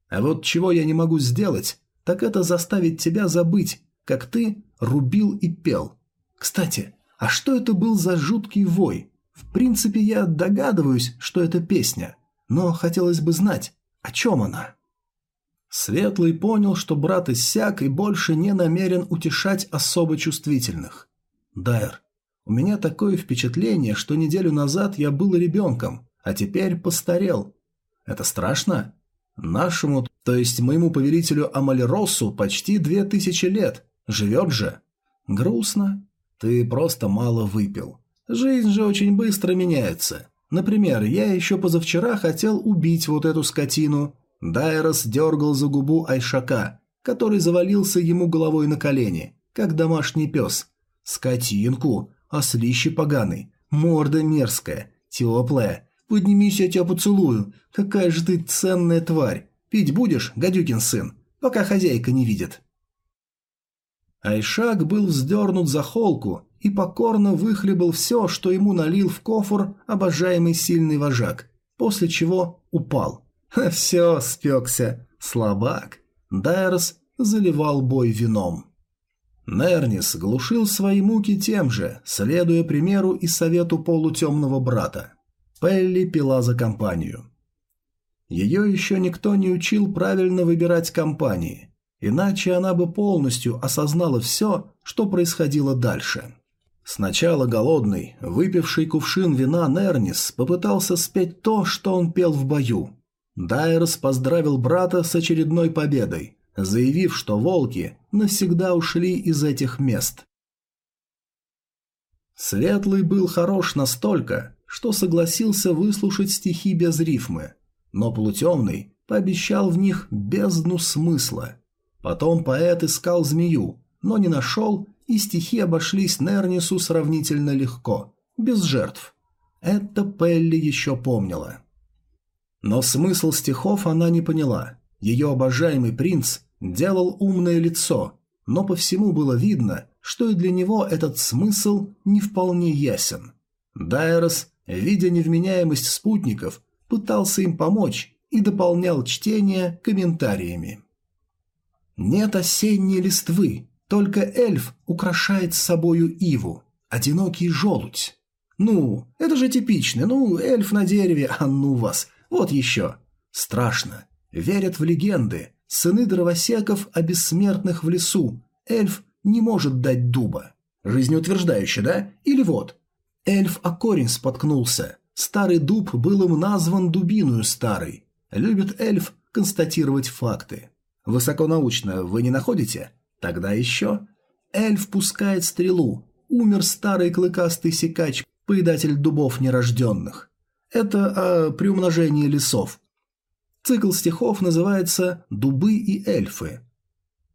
А вот чего я не могу сделать, так это заставить тебя забыть, как ты рубил и пел. Кстати, а что это был за жуткий вой? В принципе, я догадываюсь, что это песня, но хотелось бы знать, о чем она. Светлый понял, что брат иссяк и больше не намерен утешать особо чувствительных. «Дайр, у меня такое впечатление, что неделю назад я был ребенком, а теперь постарел. Это страшно? Нашему, то есть моему повелителю Амалеросу, почти две тысячи лет. Живет же. Грустно. Ты просто мало выпил. Жизнь же очень быстро меняется. Например, я еще позавчера хотел убить вот эту скотину. Дайрос дергал за губу Айшака, который завалился ему головой на колени, как домашний пес. Скотинку, ослище поганый, морда мерзкая, теплая. Поднимись, я тебя поцелую. Какая же ты ценная тварь. Пить будешь, гадюкин сын, пока хозяйка не видит. Айшак был вздернут за холку и покорно выхлебал все, что ему налил в кофр обожаемый сильный вожак, после чего упал. Все, спекся. Слабак. Дайрос заливал бой вином. Нернис глушил свои муки тем же, следуя примеру и совету полутемного брата. Пелли пила за компанию. Ее еще никто не учил правильно выбирать компании. Иначе она бы полностью осознала все, что происходило дальше. Сначала голодный, выпивший кувшин вина Нернис попытался спеть то, что он пел в бою. Дайрос поздравил брата с очередной победой, заявив, что волки навсегда ушли из этих мест. Светлый был хорош настолько, что согласился выслушать стихи без рифмы, но полутемный пообещал в них бездну смысла – Потом поэт искал змею, но не нашел, и стихи обошлись Нернису сравнительно легко, без жертв. Это Пелли еще помнила. Но смысл стихов она не поняла. Ее обожаемый принц делал умное лицо, но по всему было видно, что и для него этот смысл не вполне ясен. Дайрос, видя невменяемость спутников, пытался им помочь и дополнял чтение комментариями. Нет осенней листвы, только эльф украшает собою иву, одинокий желудь. Ну, это же типично, ну, эльф на дереве, а ну вас, вот еще. Страшно. Верят в легенды, сыны дровосеков о бессмертных в лесу. Эльф не может дать дуба. Жизнеутверждающе, да? Или вот. Эльф о корень споткнулся. Старый дуб был им назван дубиную старый. Любит эльф констатировать факты. Высоконаучно вы не находите? Тогда еще. Эльф пускает стрелу. Умер старый клыкастый секач, поедатель дубов нерожденных. Это о приумножении лесов. Цикл стихов называется «Дубы и эльфы».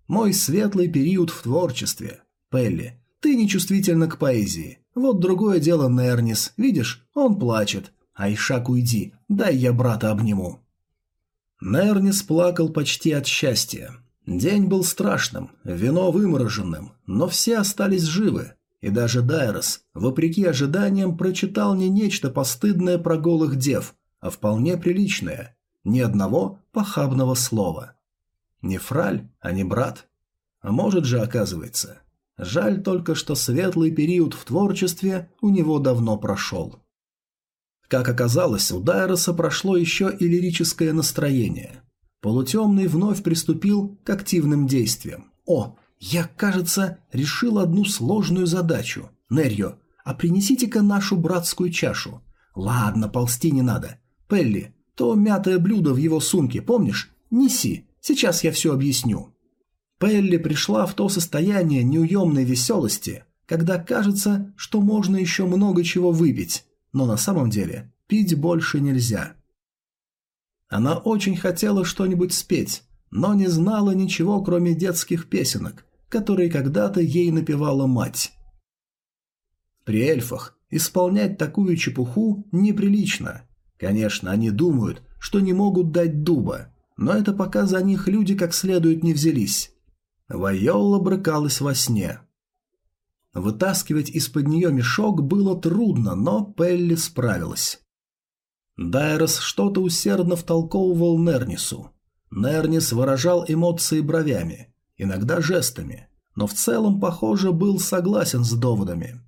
Мой светлый период в творчестве. Пелли, ты нечувствительна к поэзии. Вот другое дело Нернис. Видишь, он плачет. Айшак, уйди, дай я брата обниму. Нернис плакал почти от счастья. День был страшным, вино вымороженным, но все остались живы. И даже Дайрос, вопреки ожиданиям, прочитал не нечто постыдное про голых дев, а вполне приличное. Ни одного похабного слова. Не фраль, а не брат. А может же, оказывается. Жаль только, что светлый период в творчестве у него давно прошел. Как оказалось, у Дайроса прошло еще и лирическое настроение. Полутемный вновь приступил к активным действиям. «О, я, кажется, решил одну сложную задачу. Нерьо, а принесите-ка нашу братскую чашу. Ладно, ползти не надо. Пелли, то мятое блюдо в его сумке, помнишь? Неси, сейчас я все объясню». Пелли пришла в то состояние неуемной веселости, когда кажется, что можно еще много чего выпить, но на самом деле пить больше нельзя. Она очень хотела что-нибудь спеть, но не знала ничего, кроме детских песенок, которые когда-то ей напевала мать. При эльфах исполнять такую чепуху неприлично. Конечно, они думают, что не могут дать дуба, но это пока за них люди как следует не взялись. Вайолла брыкалась во сне. Вытаскивать из-под нее мешок было трудно, но Пелли справилась. Дайрос что-то усердно втолковывал Нернису. Нернис выражал эмоции бровями, иногда жестами, но в целом, похоже, был согласен с доводами.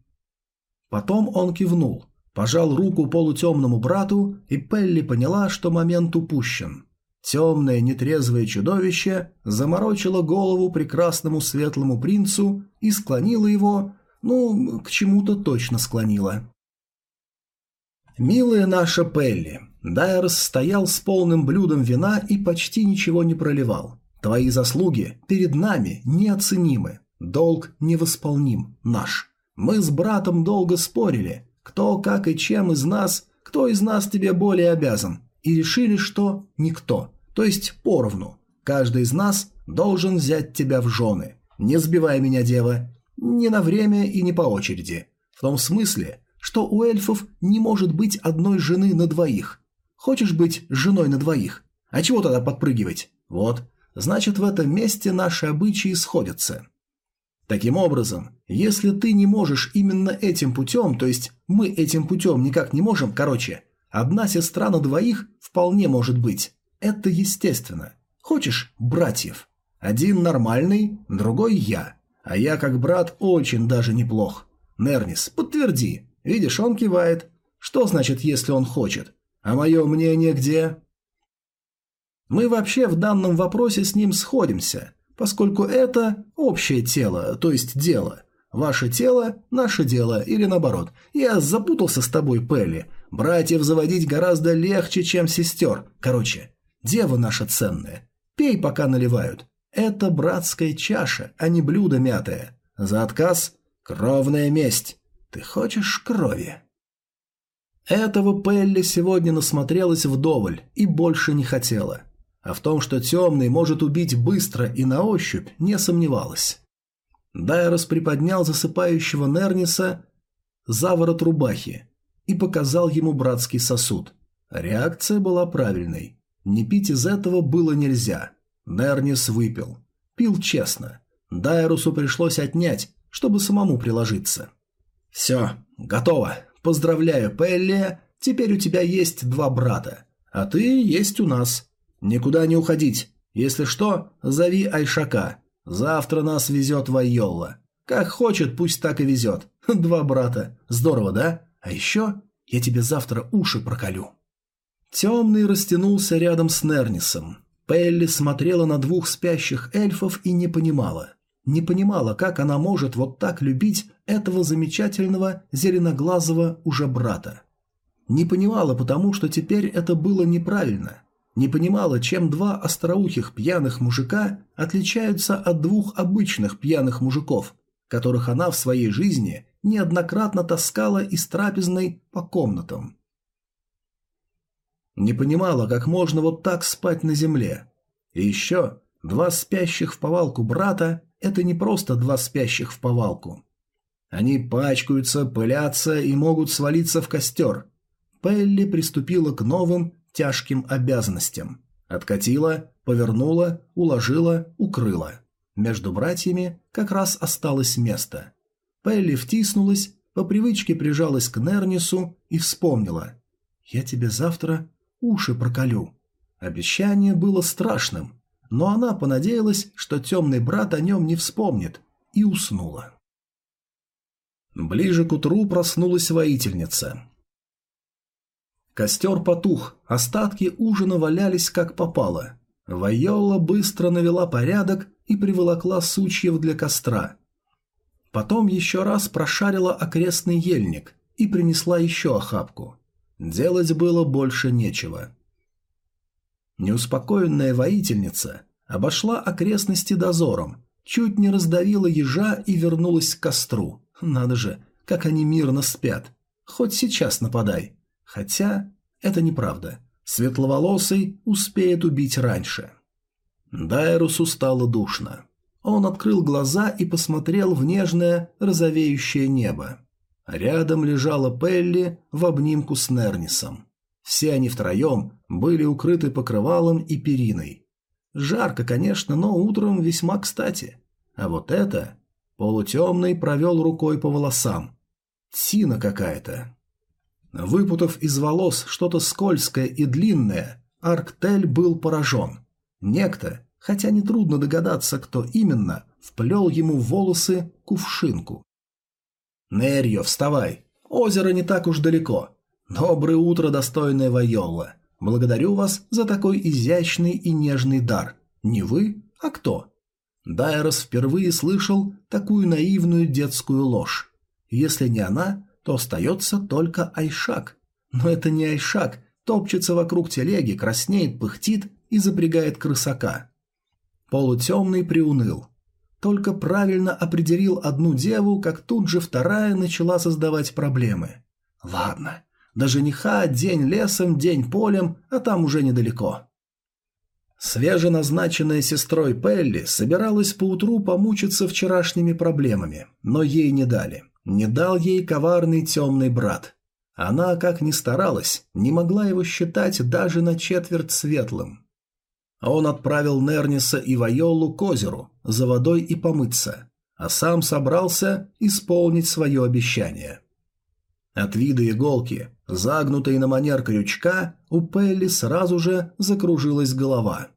Потом он кивнул, пожал руку полутемному брату, и Пелли поняла, что момент упущен. Темное нетрезвое чудовище заморочило голову прекрасному светлому принцу и склонило его, ну, к чему-то точно склонило. «Милая наша Пелли, Дайерс стоял с полным блюдом вина и почти ничего не проливал. Твои заслуги перед нами неоценимы. Долг невосполним, наш. Мы с братом долго спорили, кто, как и чем из нас, кто из нас тебе более обязан, и решили, что никто, то есть поровну. Каждый из нас должен взять тебя в жены. Не сбивай меня, дева, не на время и не по очереди. В том смысле, что у эльфов не может быть одной жены на двоих. Хочешь быть женой на двоих? А чего тогда подпрыгивать? Вот, значит в этом месте наши обычаи сходятся. Таким образом, если ты не можешь именно этим путем, то есть мы этим путем никак не можем, короче, одна сестра на двоих вполне может быть. Это естественно. Хочешь братьев? Один нормальный, другой я. А я как брат очень даже неплох. Нернис, подтверди, Видишь, он кивает. Что значит, если он хочет? А мое мнение где? Мы вообще в данном вопросе с ним сходимся, поскольку это общее тело, то есть дело. Ваше тело – наше дело, или наоборот. Я запутался с тобой, Пелли. Братьев заводить гораздо легче, чем сестер. Короче, дева наша ценная. Пей, пока наливают. Это братская чаша, а не блюдо мятое. За отказ – кровная месть. Ты хочешь крови?» Этого Пелли сегодня насмотрелась вдоволь и больше не хотела. А в том, что темный может убить быстро и на ощупь, не сомневалась. Дайрос приподнял засыпающего Нерниса за ворот рубахи и показал ему братский сосуд. Реакция была правильной. Не пить из этого было нельзя. Нернис выпил. Пил честно. Дайрусу пришлось отнять, чтобы самому приложиться. «Все, готово. Поздравляю, Пелли. Теперь у тебя есть два брата. А ты есть у нас. Никуда не уходить. Если что, зови Айшака. Завтра нас везет Вайолла. Как хочет, пусть так и везет. Два брата. Здорово, да? А еще я тебе завтра уши проколю». Темный растянулся рядом с Нернисом. Пелли смотрела на двух спящих эльфов и не понимала. Не понимала, как она может вот так любить этого замечательного зеленоглазого уже брата. Не понимала, потому что теперь это было неправильно. Не понимала, чем два остроухих пьяных мужика отличаются от двух обычных пьяных мужиков, которых она в своей жизни неоднократно таскала из трапезной по комнатам. Не понимала, как можно вот так спать на земле. И еще два спящих в повалку брата – это не просто два спящих в повалку. Они пачкаются, пылятся и могут свалиться в костер. Пелли приступила к новым тяжким обязанностям. Откатила, повернула, уложила, укрыла. Между братьями как раз осталось место. Пелли втиснулась, по привычке прижалась к Нернису и вспомнила. «Я тебе завтра уши проколю». Обещание было страшным, но она понадеялась, что темный брат о нем не вспомнит, и уснула. Ближе к утру проснулась воительница. Костер потух, остатки ужина валялись как попало. Вайола быстро навела порядок и приволокла сучьев для костра. Потом еще раз прошарила окрестный ельник и принесла еще охапку. Делать было больше нечего. Неуспокоенная воительница обошла окрестности дозором, чуть не раздавила ежа и вернулась к костру. Надо же, как они мирно спят. Хоть сейчас нападай. Хотя это неправда. Светловолосый успеет убить раньше. Дайрусу стало душно. Он открыл глаза и посмотрел в нежное, розовеющее небо. Рядом лежала Пелли в обнимку с Нернисом. Все они втроем были укрыты покрывалом и периной. Жарко, конечно, но утром весьма кстати. А вот это... Полутемный провел рукой по волосам. Тина какая-то. Выпутав из волос что-то скользкое и длинное, Арктель был поражен. Некто, хотя нетрудно догадаться, кто именно, вплел ему в волосы кувшинку. «Нерьо, вставай! Озеро не так уж далеко. Доброе утро, достойная Вайолла. Благодарю вас за такой изящный и нежный дар. Не вы, а кто?» Дайрос впервые слышал такую наивную детскую ложь. Если не она, то остается только Айшак. Но это не Айшак, топчется вокруг телеги, краснеет, пыхтит и запрягает крысака. Полутемный приуныл. Только правильно определил одну деву, как тут же вторая начала создавать проблемы. Ладно, до жениха день лесом, день полем, а там уже недалеко. Свеженазначенная сестрой Пелли собиралась поутру помучиться вчерашними проблемами, но ей не дали. Не дал ей коварный темный брат. Она, как ни старалась, не могла его считать даже на четверть светлым. Он отправил Нерниса и Вайолу к озеру, за водой и помыться, а сам собрался исполнить свое обещание. От вида иголки, загнутой на манер крючка, у Пелли сразу же закружилась голова.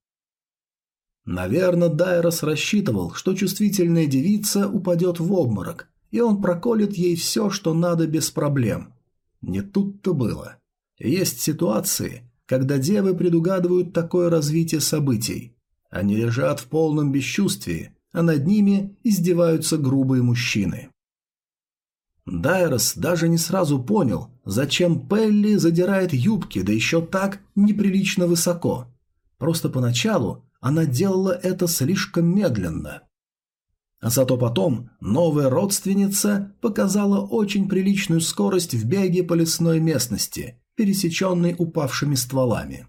Наверное, Дайрос рассчитывал, что чувствительная девица упадет в обморок, и он проколет ей все, что надо без проблем. Не тут-то было. Есть ситуации, когда девы предугадывают такое развитие событий. Они лежат в полном бесчувствии, а над ними издеваются грубые мужчины. Дайрос даже не сразу понял, зачем Пелли задирает юбки, да еще так неприлично высоко. Просто поначалу она делала это слишком медленно. А зато потом новая родственница показала очень приличную скорость в беге по лесной местности, пересеченной упавшими стволами.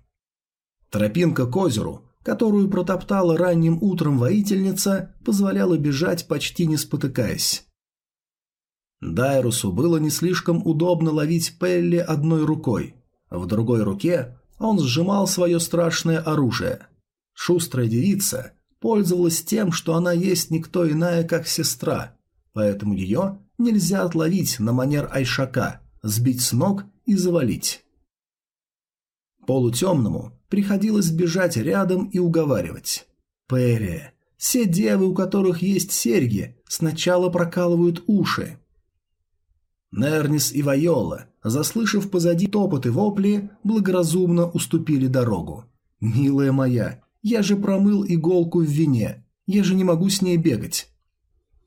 Тропинка к озеру, которую протоптала ранним утром воительница, позволяла бежать почти не спотыкаясь. Дайрусу было не слишком удобно ловить Пелли одной рукой. В другой руке он сжимал свое страшное оружие. Шустрая девица пользовалась тем, что она есть никто иная, как сестра, поэтому ее нельзя отловить на манер Айшака, сбить с ног и завалить. Полутемному приходилось бежать рядом и уговаривать. «Перри, все девы, у которых есть серьги, сначала прокалывают уши». Нернис и Вайола, заслышав позади топот и вопли, благоразумно уступили дорогу. «Милая моя, я же промыл иголку в вине. Я же не могу с ней бегать.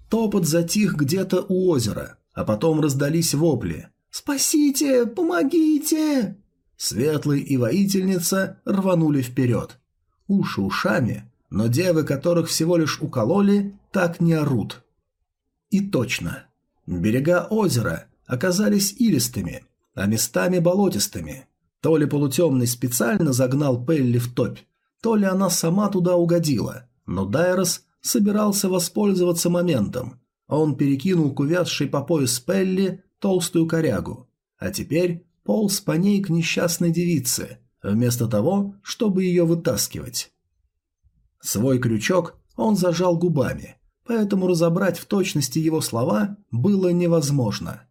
Топот затих где-то у озера, а потом раздались вопли. «Спасите! Помогите!» Светлый и воительница рванули вперед. Уши ушами, но девы, которых всего лишь укололи, так не орут. И точно. Берега озера оказались илистыми, а местами болотистыми. То ли полутемный специально загнал Пелли в топь, то ли она сама туда угодила, но Дайрос собирался воспользоваться моментом. Он перекинул к увязшей по пояс Пелли толстую корягу, а теперь полз по ней к несчастной девице, вместо того, чтобы ее вытаскивать. Свой крючок он зажал губами, поэтому разобрать в точности его слова было невозможно.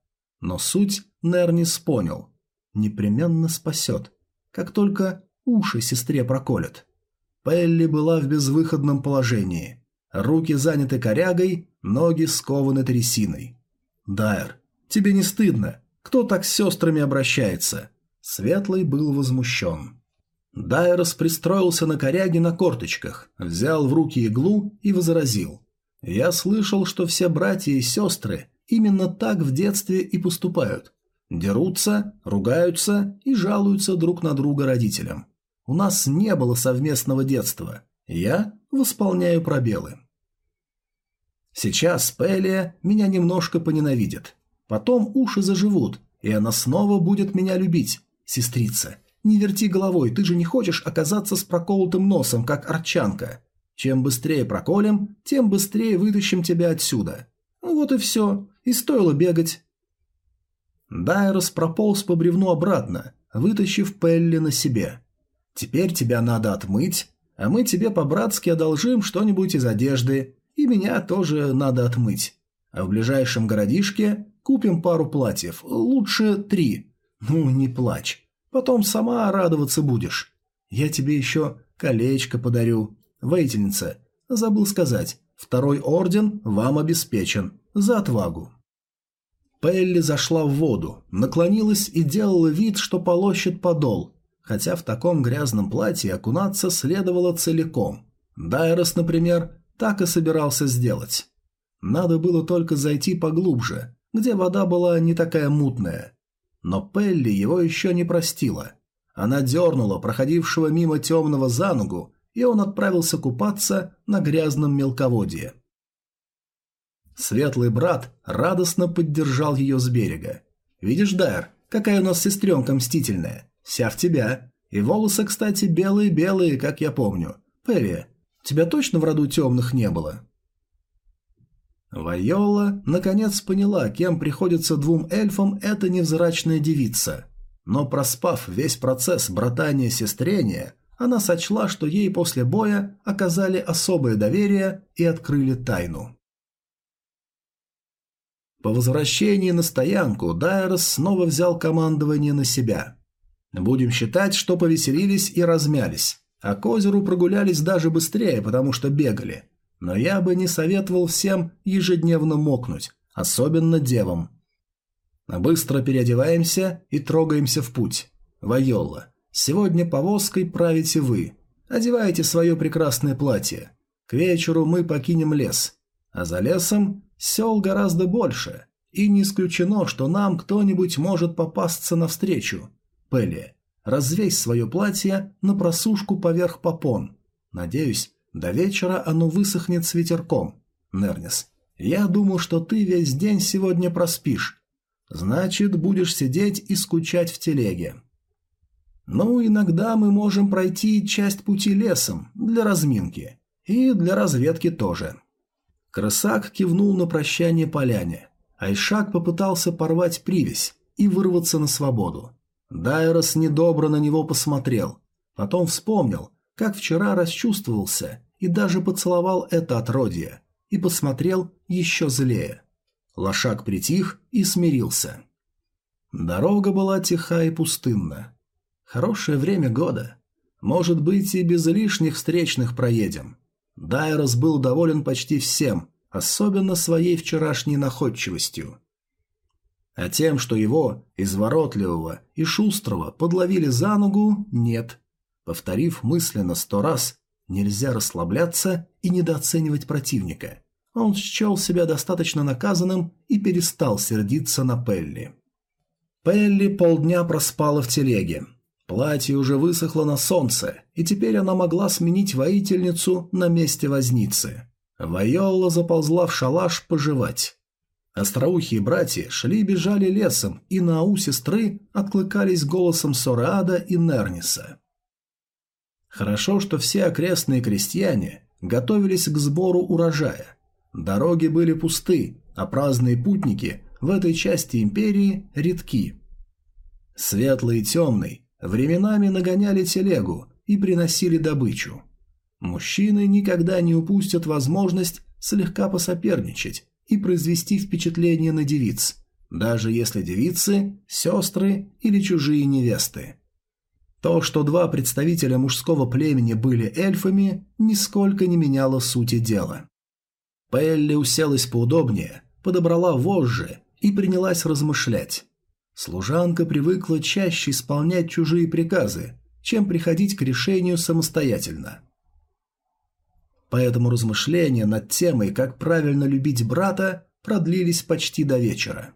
Но суть Нернис понял. Непременно спасет, как только уши сестре проколет. Пелли была в безвыходном положении. Руки заняты корягой, ноги скованы трясиной. «Дайр, тебе не стыдно? Кто так с сестрами обращается?» Светлый был возмущен. Дайрос пристроился на коряге на корточках, взял в руки иглу и возразил. «Я слышал, что все братья и сестры именно так в детстве и поступают. Дерутся, ругаются и жалуются друг на друга родителям. У нас не было совместного детства. Я восполняю пробелы. Сейчас Пелия меня немножко поненавидит. Потом уши заживут, и она снова будет меня любить. Сестрица, не верти головой, ты же не хочешь оказаться с проколотым носом, как арчанка. Чем быстрее проколем, тем быстрее вытащим тебя отсюда. Вот и все. И стоило бегать. Дайрос прополз по бревну обратно, вытащив Пелли на себе. «Теперь тебя надо отмыть, а мы тебе по-братски одолжим что-нибудь из одежды, и меня тоже надо отмыть. А в ближайшем городишке купим пару платьев, лучше три. Ну, не плачь, потом сама радоваться будешь. Я тебе еще колечко подарю. Воительница, забыл сказать, второй орден вам обеспечен. За отвагу». Пелли зашла в воду, наклонилась и делала вид, что полощет подол, хотя в таком грязном платье окунаться следовало целиком. Дайрос, например, так и собирался сделать. Надо было только зайти поглубже, где вода была не такая мутная. Но Пелли его еще не простила. Она дернула проходившего мимо темного за ногу, и он отправился купаться на грязном мелководье. Светлый брат радостно поддержал ее с берега. «Видишь, Дайр, какая у нас сестренка мстительная. Вся в тебя. И волосы, кстати, белые-белые, как я помню. Перри, тебя точно в роду темных не было?» Вайола наконец поняла, кем приходится двум эльфам эта невзрачная девица. Но проспав весь процесс братания-сестрения, она сочла, что ей после боя оказали особое доверие и открыли тайну. По возвращении на стоянку Дайрос снова взял командование на себя. Будем считать, что повеселились и размялись, а к озеру прогулялись даже быстрее, потому что бегали. Но я бы не советовал всем ежедневно мокнуть, особенно девам. Быстро переодеваемся и трогаемся в путь. Вайолла, сегодня повозкой правите вы. Одевайте свое прекрасное платье. К вечеру мы покинем лес. А за лесом Сел гораздо больше, и не исключено, что нам кто-нибудь может попасться навстречу. Пелли, развесь свое платье на просушку поверх попон. Надеюсь, до вечера оно высохнет с ветерком. Нернис, я думал, что ты весь день сегодня проспишь. Значит, будешь сидеть и скучать в телеге. Ну, иногда мы можем пройти часть пути лесом для разминки. И для разведки тоже. Крысак кивнул на прощание поляне. Айшак попытался порвать привязь и вырваться на свободу. Дайрос недобро на него посмотрел. Потом вспомнил, как вчера расчувствовался и даже поцеловал это отродье. И посмотрел еще злее. Лошак притих и смирился. Дорога была тиха и пустынна. Хорошее время года. Может быть, и без лишних встречных проедем. Дайрос был доволен почти всем, особенно своей вчерашней находчивостью. А тем, что его, изворотливого и шустрого, подловили за ногу, нет. Повторив мысленно сто раз, нельзя расслабляться и недооценивать противника. Он счел себя достаточно наказанным и перестал сердиться на Пелли. Пелли полдня проспала в телеге. Платье уже высохло на солнце, и теперь она могла сменить воительницу на месте возницы. Вайолла заползла в шалаш пожевать. Остроухие братья шли-бежали лесом, и на ау сестры откликались голосом Сораада и Нерниса. Хорошо, что все окрестные крестьяне готовились к сбору урожая. Дороги были пусты, а праздные путники в этой части империи редки. Светлый и темный Временами нагоняли телегу и приносили добычу. Мужчины никогда не упустят возможность слегка посоперничать и произвести впечатление на девиц, даже если девицы – сестры или чужие невесты. То, что два представителя мужского племени были эльфами, нисколько не меняло сути дела. Пелли уселась поудобнее, подобрала вожжи и принялась размышлять. Служанка привыкла чаще исполнять чужие приказы, чем приходить к решению самостоятельно. Поэтому размышления над темой, как правильно любить брата, продлились почти до вечера.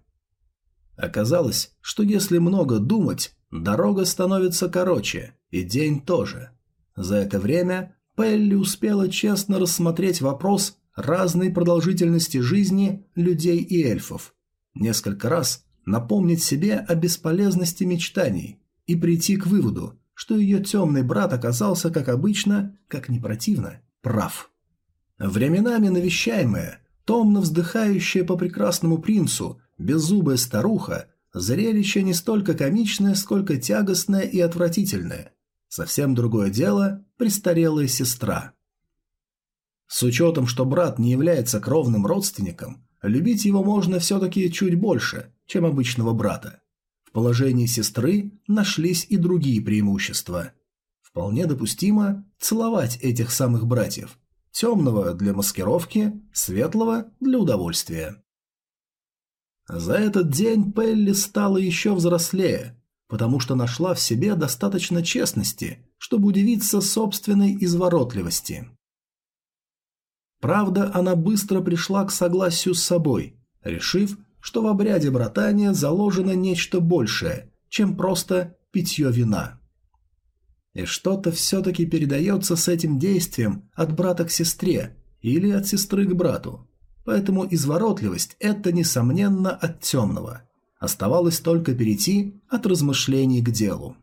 Оказалось, что если много думать, дорога становится короче, и день тоже. За это время Пелли успела честно рассмотреть вопрос разной продолжительности жизни людей и эльфов. Несколько раз напомнить себе о бесполезности мечтаний и прийти к выводу, что ее темный брат оказался, как обычно, как не противно, прав. Временами навещаемая, томно вздыхающая по прекрасному принцу, беззубая старуха Зрелище не столько комичное, сколько тягостное и отвратительное. Совсем другое дело – престарелая сестра. С учетом, что брат не является кровным родственником, любить его можно все-таки чуть больше, чем обычного брата. В положении сестры нашлись и другие преимущества. Вполне допустимо целовать этих самых братьев. Темного для маскировки, светлого для удовольствия. За этот день Пелли стала еще взрослее, потому что нашла в себе достаточно честности, чтобы удивиться собственной изворотливости. Правда, она быстро пришла к согласию с собой, решив, что в обряде братания заложено нечто большее, чем просто питье вина. И что-то все-таки передается с этим действием от брата к сестре или от сестры к брату. Поэтому изворотливость – это, несомненно, от темного. Оставалось только перейти от размышлений к делу.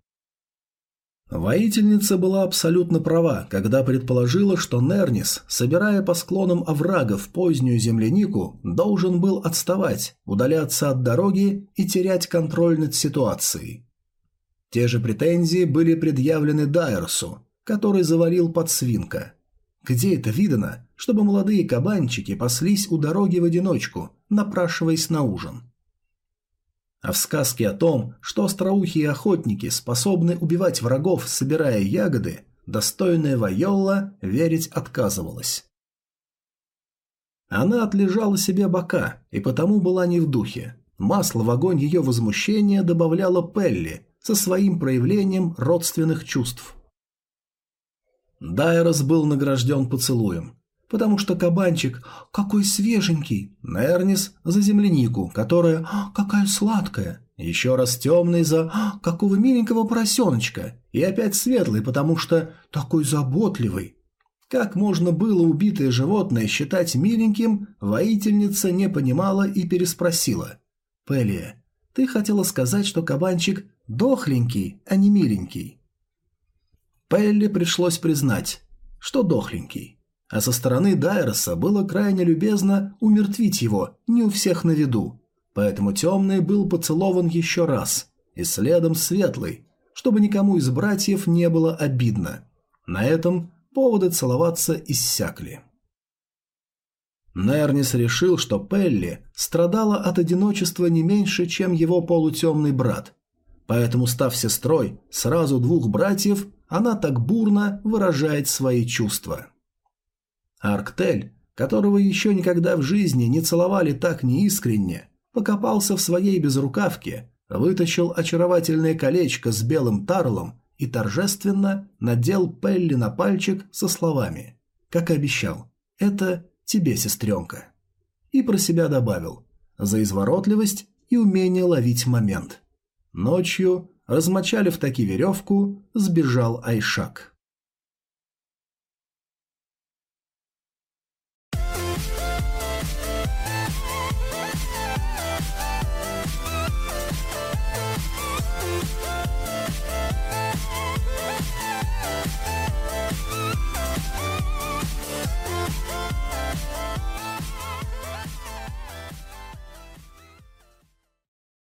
Воительница была абсолютно права, когда предположила, что Нернис, собирая по склонам оврагов позднюю землянику, должен был отставать, удаляться от дороги и терять контроль над ситуацией. Те же претензии были предъявлены Дайерсу, который завалил подсвинка. Где это видано, чтобы молодые кабанчики паслись у дороги в одиночку, напрашиваясь на ужин? А в сказке о том, что остроухие охотники способны убивать врагов, собирая ягоды, достойная Вайолла верить отказывалась. Она отлежала себе бока и потому была не в духе. Масло в огонь ее возмущения добавляла Пелли со своим проявлением родственных чувств. Дайрос был награжден поцелуем, потому что кабанчик «какой свеженький», Нернис за землянику, которая «какая сладкая», еще раз темный за «какого миленького поросеночка», и опять светлый, потому что «такой заботливый». Как можно было убитое животное считать миленьким, воительница не понимала и переспросила. «Пелия, ты хотела сказать, что кабанчик дохленький, а не миленький?» Пелли пришлось признать, что дохленький. А со стороны Дайроса было крайне любезно умертвить его не у всех на виду. Поэтому темный был поцелован еще раз, и следом светлый, чтобы никому из братьев не было обидно. На этом поводы целоваться иссякли. Нернис решил, что Пелли страдала от одиночества не меньше, чем его полутемный брат. Поэтому, став сестрой сразу двух братьев, она так бурно выражает свои чувства. Арктель, которого еще никогда в жизни не целовали так неискренне, покопался в своей безрукавке, вытащил очаровательное колечко с белым тарлом и торжественно надел Пелли на пальчик со словами, как и обещал, «Это тебе, сестренка». И про себя добавил, за изворотливость и умение ловить момент. Ночью размочали в таки веревку, сбежал Айшак.